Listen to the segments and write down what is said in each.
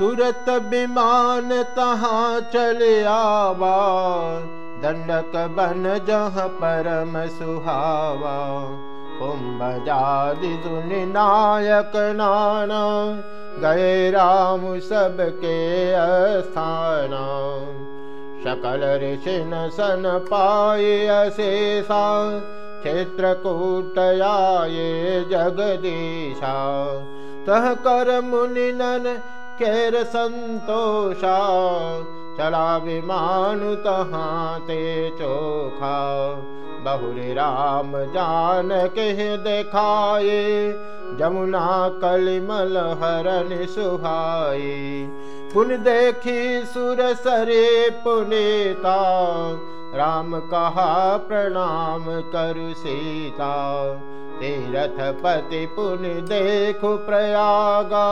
तुरत विमान तहाँ चल आवा दंडक बन जह परम सुहावा। कुंभ जादि दुनि नायक नाना गए राम सबके अस्थान। सकल ऋषि न सन पाए अशेषा क्षेत्र ये जगदीशा। तह कर नन केर संतोषा, चला विमानु तहाँ ते चोखा। बहुरी राम जान के देखाए, जमुना कलिमल हरन सुहाई पुन देखी सुर सरे पुनेता, राम कहा प्रणाम करु सीता। तीरथ पति पुन देखु प्रयागा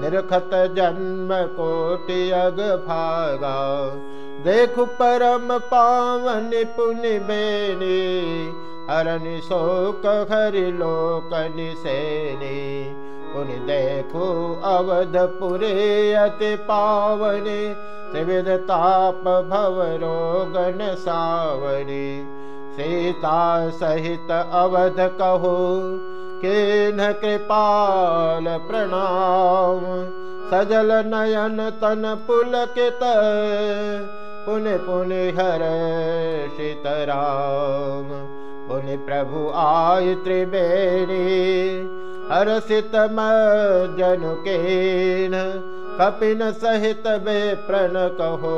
निरखत जन्म कोटि अग भागा। देखु परम पावन पुनि बेनी हरन शोक हरि लोक निसेनी पुनि देखु अवधपुरे अति पावनी त्रिविध ताप भव रोगन सावरी सीता सहित अवध कहो केन कृपाल प्रणाम। सजल नयन तन पुलकित पुण्य पुण्य हर सीतराम पुण्य प्रभु आय त्रिवेणी हर्षित जनु केन कपिन सहित बे प्रण कहो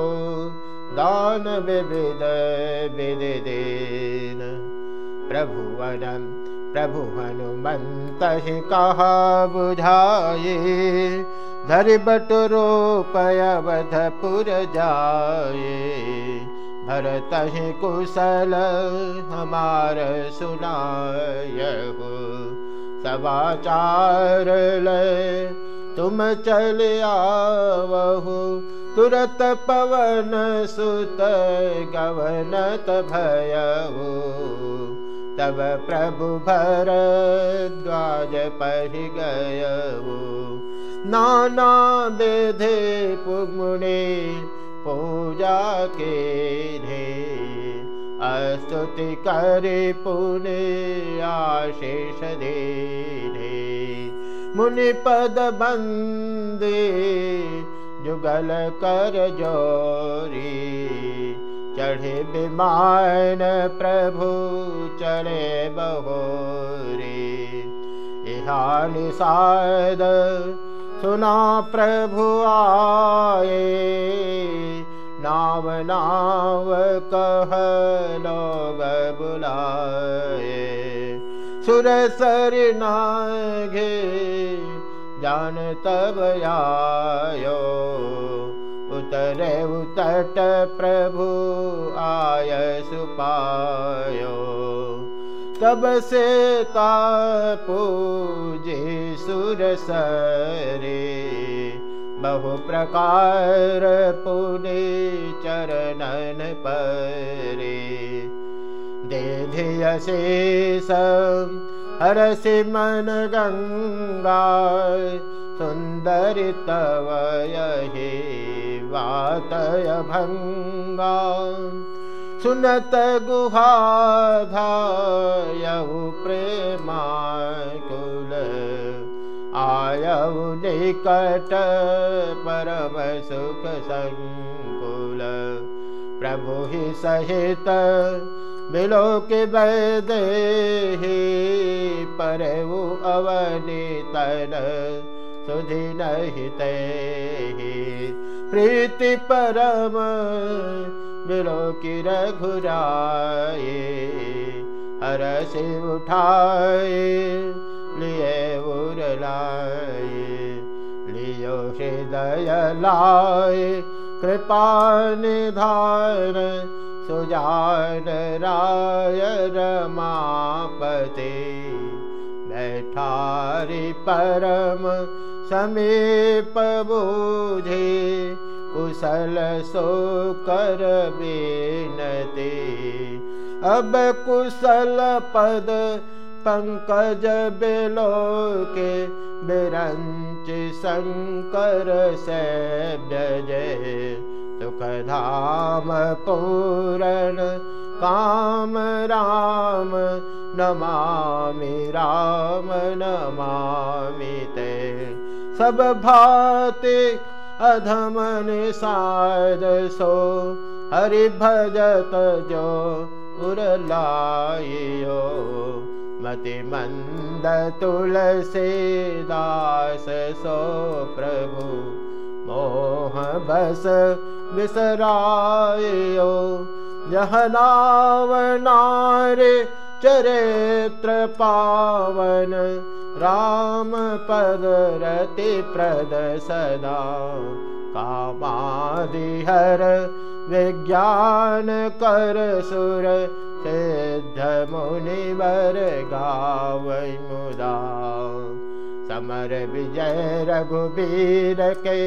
दान विविध विदिन प्रभु अनंत प्रभु हनुमंत ही कहा बुझाए धर बटरो पयवधपुर जाए भरत ही कुशल हमार सुनाय हो समाचार ले तुम चल आवहु। तुरत पवन सुत गवनत भयऊ तब प्रभु भर द्वाज पर गय नाना बेधे पुमुने पूजा के रे अस्तुति करे पुने आशीष दे रे मुनि पद बंदे जुगल कर जोरी चढ़े विमान प्रभु बहोरे। इहा निषाद सुना प्रभु आए नाव नाव कह लोग बुलाए। सुर सर नाघे जान तब आयो। उतरे उतट प्रभु आय सुपायो तब से पूजे सुर सरे। बहु प्रकार पुने चरणन परे। दे शेष हर मन गंगा सुन्दरि तव वातय भङ्गा सुनत गुहाधायौ प्रेमाकुल आयौ निकट परम सुख सङ्कुल प्रभु हि सहित बिलोक बदे पर वो अवनि तन सुधि नहिते प्रीति परम कि रघुराए हर से उठाए, लिए उरलाए लियो हृदय लाए, कृपा निधान सुजान राय रमापते बैठारी परम समीप बोझे कुशल सो कर बेनते। अब कुशल पद पंकज बेलो के विरञ्च शङ्कर जय सुखधाम पूरण काम राम नमामि राम नमामि ते। सब भाति अधमन साध सो हरि भजत जो उरलायो मति तुलसी दास सो प्रभु मोह बस विसरायो। यह नावनारे चरित्र पावन राम पद रति प्रद सदा। कामादिहर विज्ञान कर सुर सिद्ध मुनिवर गावै मुदा। समर विजय रघुबीर के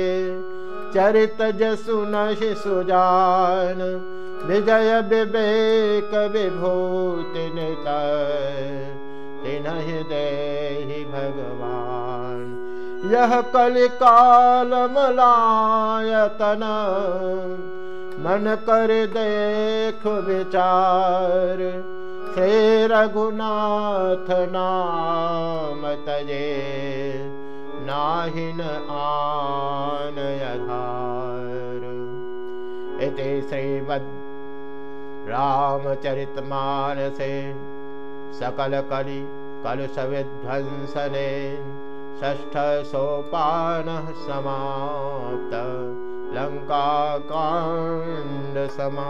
चरित जसु नहि सुजान विजय विवेक विभूति तिन्हि देहि भगवान। यह कलिकाल मलायतन। मन कर देख विचार। श्री रघुनाथ नाम तजे। नाहिन आन यधार इति श्रीमद् रामचरितमानसे सकलकलि कलुषविध्वंसने षष्ठसोपानः समाप्त। लङ्काकाण्डसमा